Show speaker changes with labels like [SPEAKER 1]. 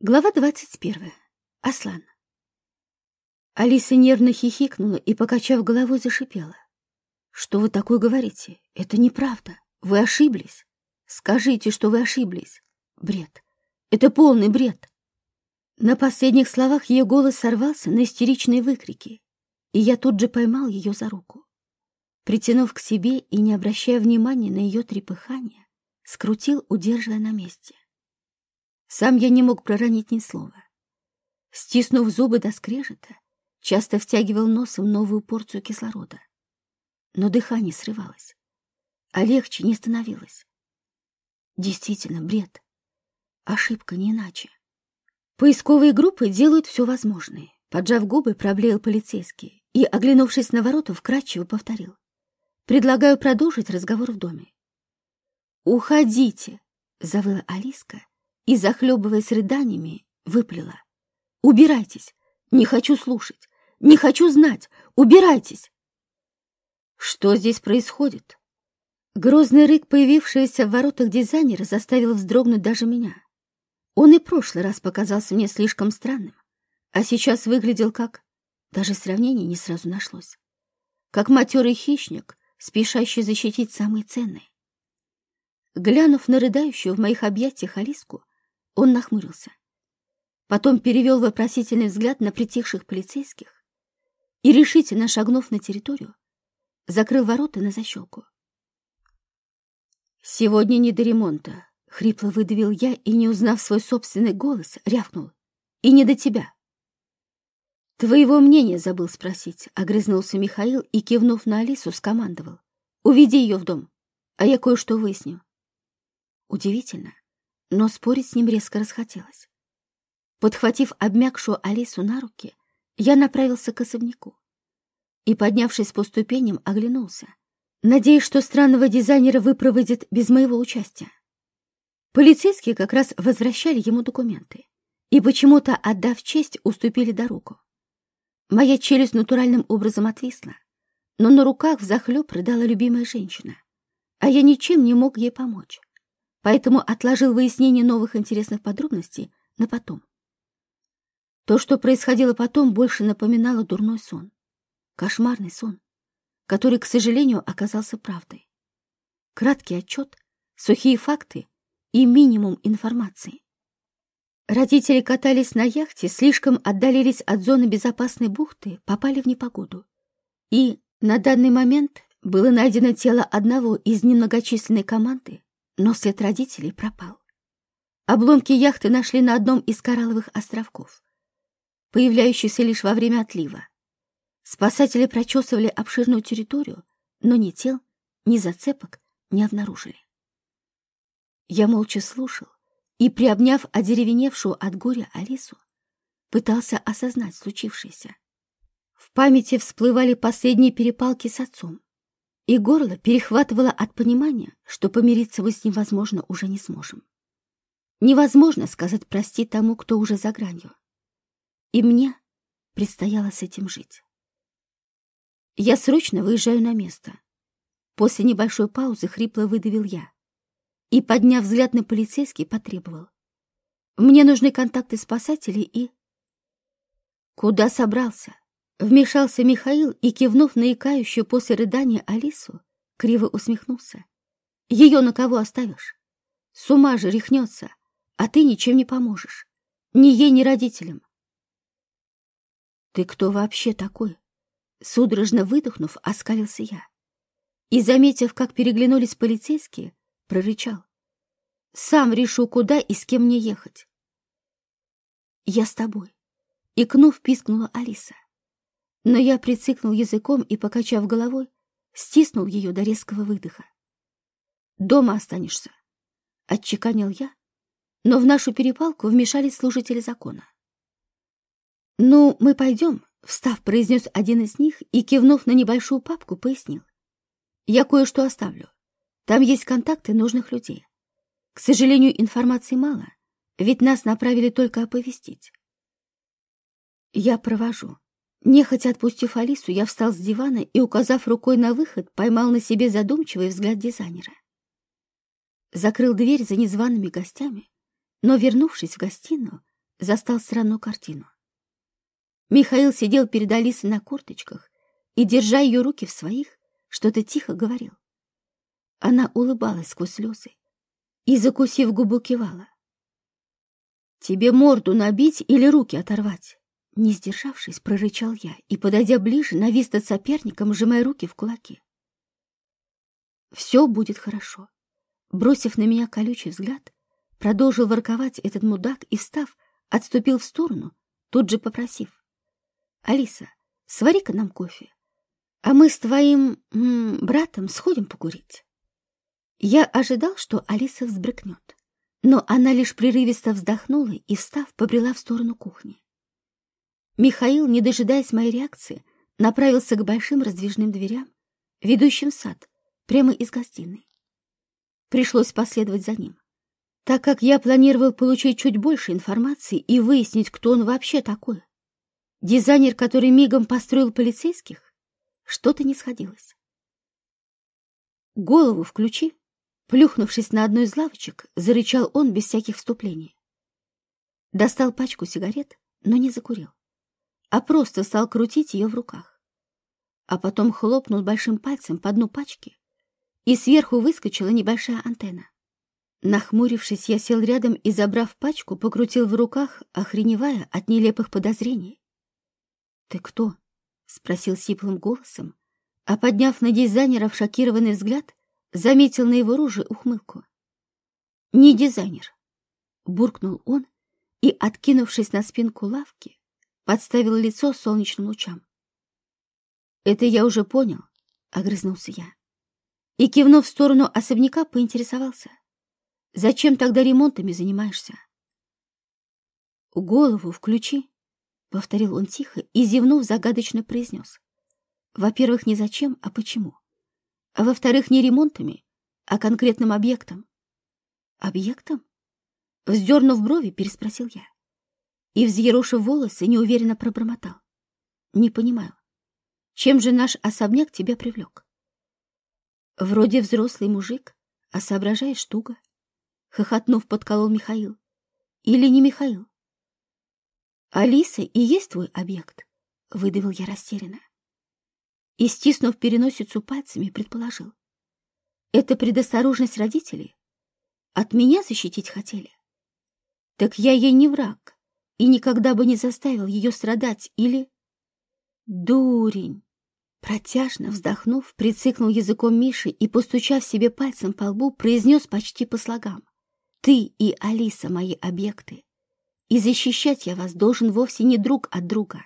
[SPEAKER 1] Глава двадцать первая. Аслан. Алиса нервно хихикнула и, покачав головой, зашипела. «Что вы такое говорите? Это неправда. Вы ошиблись. Скажите, что вы ошиблись. Бред. Это полный бред». На последних словах ее голос сорвался на истеричные выкрики, и я тут же поймал ее за руку. Притянув к себе и не обращая внимания на ее трепыхание, скрутил, удерживая на месте. Сам я не мог проронить ни слова. Стиснув зубы до скрежета, часто втягивал носом новую порцию кислорода. Но дыхание срывалось, а легче не становилось. Действительно, бред. Ошибка не иначе. Поисковые группы делают все возможное. Поджав губы, проблеял полицейский и, оглянувшись на ворота, вкратчиво повторил. «Предлагаю продолжить разговор в доме». «Уходите!» — завыла Алиска и, захлебываясь рыданиями, выплела. «Убирайтесь! Не хочу слушать! Не хочу знать! Убирайтесь!» «Что здесь происходит?» Грозный рык, появившийся в воротах дизайнера, заставил вздрогнуть даже меня. Он и прошлый раз показался мне слишком странным, а сейчас выглядел как... Даже сравнение не сразу нашлось. Как матерый хищник, спешащий защитить самые ценные. Глянув на рыдающую в моих объятиях Алиску, он нахмурился. Потом перевел вопросительный взгляд на притихших полицейских и, решительно шагнув на территорию, закрыл ворота на защелку. «Сегодня не до ремонта», — хрипло выдавил я и, не узнав свой собственный голос, рявкнул. «И не до тебя». «Твоего мнения забыл спросить», — огрызнулся Михаил и, кивнув на Алису, скомандовал. «Уведи ее в дом, а я кое-что выясню». Удивительно, но спорить с ним резко расхотелось. Подхватив обмякшую Алису на руки, я направился к особняку и, поднявшись по ступеням, оглянулся, надеясь, что странного дизайнера выпроводит без моего участия. Полицейские как раз возвращали ему документы и, почему-то, отдав честь, уступили дорогу. Моя челюсть натуральным образом отвисла, но на руках взахлеб рыдала любимая женщина, а я ничем не мог ей помочь поэтому отложил выяснение новых интересных подробностей на потом. То, что происходило потом, больше напоминало дурной сон. Кошмарный сон, который, к сожалению, оказался правдой. Краткий отчет, сухие факты и минимум информации. Родители катались на яхте, слишком отдалились от зоны безопасной бухты, попали в непогоду. И на данный момент было найдено тело одного из немногочисленной команды, но след родителей пропал. Обломки яхты нашли на одном из коралловых островков, появляющихся лишь во время отлива. Спасатели прочесывали обширную территорию, но ни тел, ни зацепок не обнаружили. Я молча слушал и, приобняв одеревеневшую от горя Алису, пытался осознать случившееся. В памяти всплывали последние перепалки с отцом, и горло перехватывало от понимания, что помириться мы с ним, возможно, уже не сможем. Невозможно сказать «прости» тому, кто уже за гранью. И мне предстояло с этим жить. Я срочно выезжаю на место. После небольшой паузы хрипло выдавил я и, подняв взгляд на полицейский, потребовал. Мне нужны контакты спасателей и... Куда собрался? Вмешался Михаил и, кивнув на икающую после рыдания Алису, криво усмехнулся. «Ее на кого оставишь? С ума же рехнется, а ты ничем не поможешь. Ни ей, ни родителям». «Ты кто вообще такой?» Судорожно выдохнув, оскалился я. И, заметив, как переглянулись полицейские, прорычал. «Сам решу, куда и с кем мне ехать». «Я с тобой», — икнув, пискнула Алиса. Но я прицикнул языком и, покачав головой, стиснул ее до резкого выдоха. «Дома останешься», — отчеканил я, но в нашу перепалку вмешались служители закона. «Ну, мы пойдем», — встав, произнес один из них и, кивнув на небольшую папку, пояснил. «Я кое-что оставлю. Там есть контакты нужных людей. К сожалению, информации мало, ведь нас направили только оповестить». «Я провожу», Нехотя отпустив Алису, я встал с дивана и, указав рукой на выход, поймал на себе задумчивый взгляд дизайнера. Закрыл дверь за незваными гостями, но, вернувшись в гостиную, застал странную картину. Михаил сидел перед Алисой на корточках и, держа ее руки в своих, что-то тихо говорил. Она улыбалась сквозь слезы и, закусив губу, кивала. «Тебе морду набить или руки оторвать?» Не сдержавшись, прорычал я и, подойдя ближе, навис над соперником, сжимая руки в кулаки. «Все будет хорошо». Бросив на меня колючий взгляд, продолжил ворковать этот мудак и, встав, отступил в сторону, тут же попросив. «Алиса, свари-ка нам кофе, а мы с твоим м, братом сходим покурить». Я ожидал, что Алиса взбрыкнет, но она лишь прерывисто вздохнула и, встав, побрела в сторону кухни. Михаил, не дожидаясь моей реакции, направился к большим раздвижным дверям, ведущим в сад, прямо из гостиной. Пришлось последовать за ним, так как я планировал получить чуть больше информации и выяснить, кто он вообще такой. Дизайнер, который мигом построил полицейских, что-то не сходилось. «Голову включи!» Плюхнувшись на одну из лавочек, зарычал он без всяких вступлений. Достал пачку сигарет, но не закурил а просто стал крутить ее в руках. А потом хлопнул большим пальцем по дну пачки, и сверху выскочила небольшая антенна. Нахмурившись, я сел рядом и, забрав пачку, покрутил в руках, охреневая от нелепых подозрений. «Ты кто?» — спросил сиплым голосом, а, подняв на дизайнера в шокированный взгляд, заметил на его руже ухмылку. «Не дизайнер», — буркнул он и, откинувшись на спинку лавки, подставил лицо солнечным лучам. «Это я уже понял», — огрызнулся я. И, кивнув в сторону особняка, поинтересовался. «Зачем тогда ремонтами занимаешься?» «Голову включи», — повторил он тихо и, зевнув, загадочно произнес. «Во-первых, не зачем, а почему. А во-вторых, не ремонтами, а конкретным объектом». «Объектом?» Вздернув брови, переспросил я и, взъерошив волосы, неуверенно пробормотал. «Не понимаю, чем же наш особняк тебя привлек?» «Вроде взрослый мужик, а соображаешь туго», — хохотнув, подколол Михаил. «Или не Михаил?» «Алиса и есть твой объект», — выдавил я растерянно. И, стиснув переносицу пальцами, предположил. «Это предосторожность родителей? От меня защитить хотели?» «Так я ей не враг, и никогда бы не заставил ее страдать или... Дурень! Протяжно вздохнув, прицикнул языком Миши и, постучав себе пальцем по лбу, произнес почти по слогам. «Ты и Алиса — мои объекты, и защищать я вас должен вовсе не друг от друга».